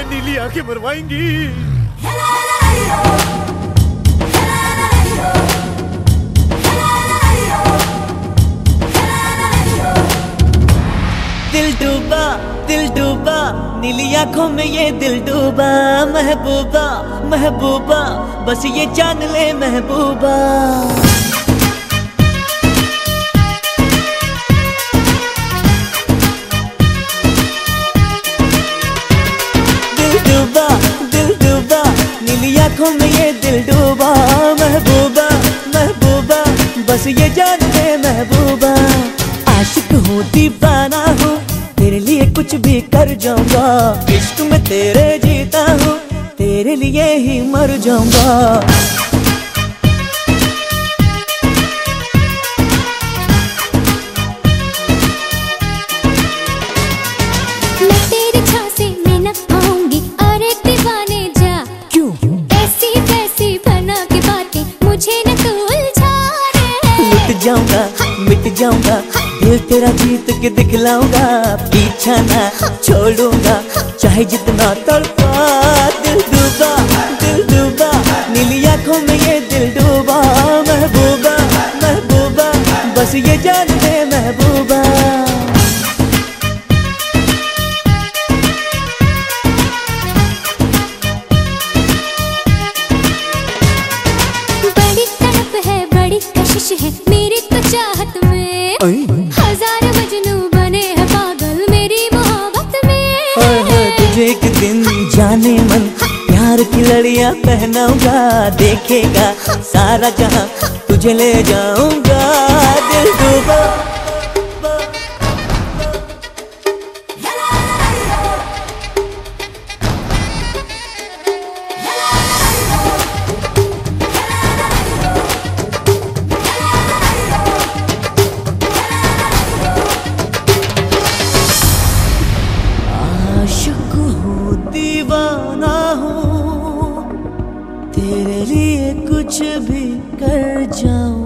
ये नीली आँखें मरवाएँगी। दिल डूबा दिल डूबा, नीली आँखों में ये दिल डूबा, महबूबा महबूबा, बस ये जान ले महबूबा। डूबा, दिल डूबा, नीली आँखों में ये दिल डूबा। महबूबा महबूबा, बस ये जान ले महबूबा। आशिक हूँ, दीवाना हूँ, तेरे लिए कुछ भी कर जाऊँगा। इश्क में तेरे जीता हूँ, तेरे लिए ही मर जाऊँगा। जाऊँगा, मिट जाऊँगा, दिल तेरा जीत के दिखलाऊँगा, पीछा ना छोड़ूँगा, चाहे जितना तड़पा, दिल डूबा दिल डूबा, नीली आँखों में ये दिल डूबा, महबूबा महबूबा, बस ये जान जाने मन प्यार की लड़िया पहनाऊँगा देखेगा सारा जहाँ तुझे ले जाऊँगा दिल डूबा। कुछ भी कर जाऊँगा